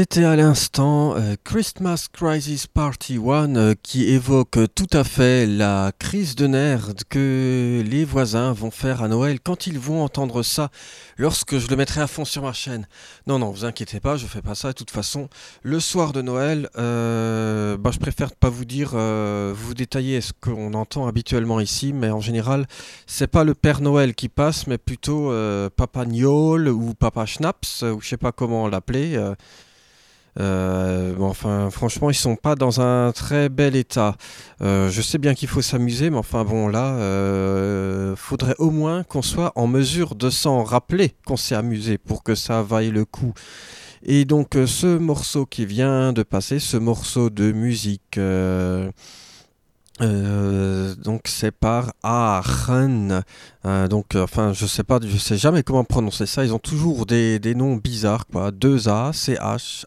C'était à l'instant euh, Christmas Crisis Party 1 euh, qui évoque tout à fait la crise de nerfs que les voisins vont faire à Noël quand ils vont entendre ça lorsque je le mettrai à fond sur ma chaîne. Non, non, vous inquiétez pas, je fais pas ça. De toute façon, le soir de Noël, euh, bah, je préfère pas vous dire, vous détailler ce qu'on entend habituellement ici, mais en général, c'est pas le Père Noël qui passe, mais plutôt Papa Niol ou Papa Schnaps, ou je sais pas comment l'appeler. Euh, enfin, franchement, ils sont pas dans un très bel état. Euh, je sais bien qu'il faut s'amuser, mais enfin bon, là, euh, faudrait au moins qu'on soit en mesure de s'en rappeler qu'on s'est amusé pour que ça vaille le coup. Et donc, ce morceau qui vient de passer, ce morceau de musique. donc c'est par Aachen. donc enfin je sais pas, je sais jamais comment prononcer ça. Ils ont toujours des, des noms bizarres quoi. 2 A, C H,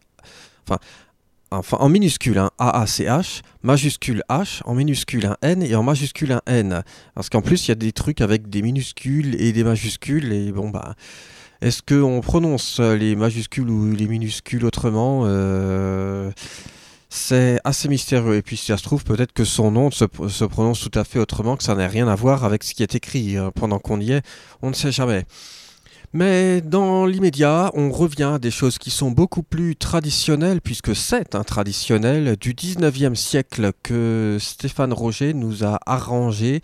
Enfin, en minuscule, un hein, AACH, majuscule H, en minuscule un N et en majuscule un N. Parce qu'en plus, il y a des trucs avec des minuscules et des majuscules. Et bon, bah. Est-ce qu'on prononce les majuscules ou les minuscules autrement euh, c'est assez mystérieux. Et puis, si ça se trouve, peut-être que son nom se, prononce tout à fait autrement, que ça n'a rien à voir avec ce qui est écrit. Hein. Pendant qu'on y est, on ne sait jamais. Mais dans l'immédiat, on revient à des choses qui sont beaucoup plus traditionnelles, puisque c'est un traditionnel du 19e siècle que Stéphane Roger nous a arrangé.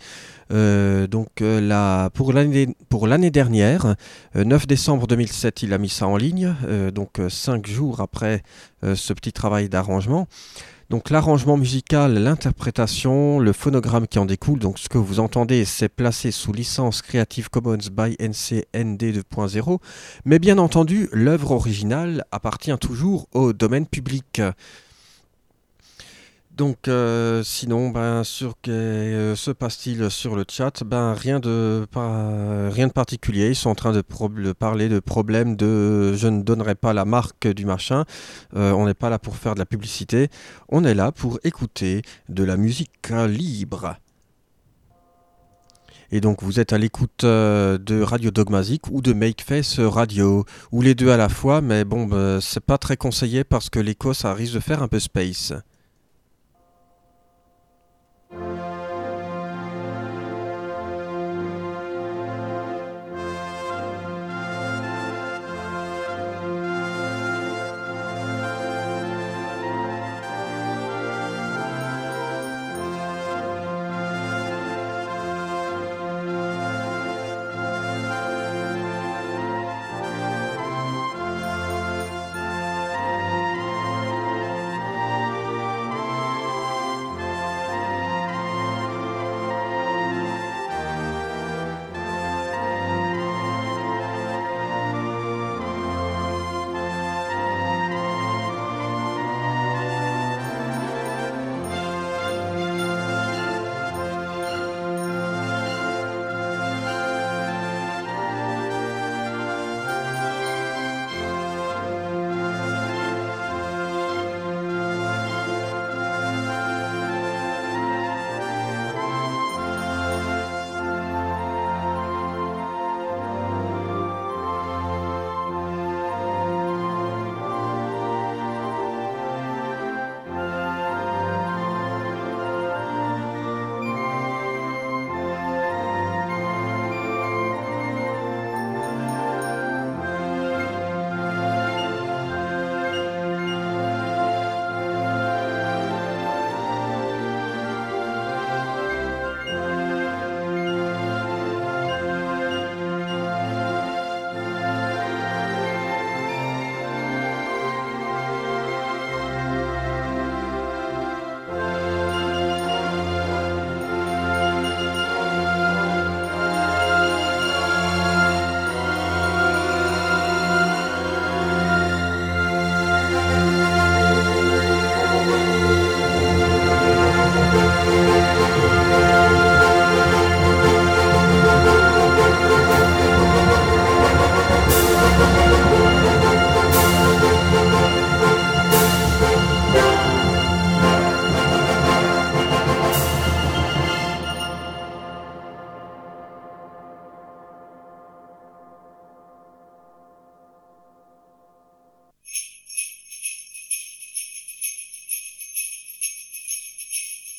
Euh, donc euh, pour l'année dernière, 9 euh, décembre 2007, il a mis ça en ligne, donc 5 jours après ce petit travail d'arrangement. Donc l'arrangement musical, l'interprétation, le phonogramme qui en découle, donc ce que vous entendez, c'est placé sous licence Creative Commons by NC ND 2.0, mais bien entendu, l'œuvre originale appartient toujours au domaine public. Donc, euh, sinon, ben, sur que euh, se passe-t-il sur le chat? Ben, rien de, rien de particulier. Ils sont en train de, parler de problèmes de je ne donnerai pas la marque du machin. Euh, on n'est pas là pour faire de la publicité. On est là pour écouter de la musique libre. Et donc vous êtes à l'écoute de Radio Dogmatic ou de Makeface Radio, ou les deux à la fois, mais bon, ben, c'est pas très conseillé parce que l'écho ça risque de faire un peu space.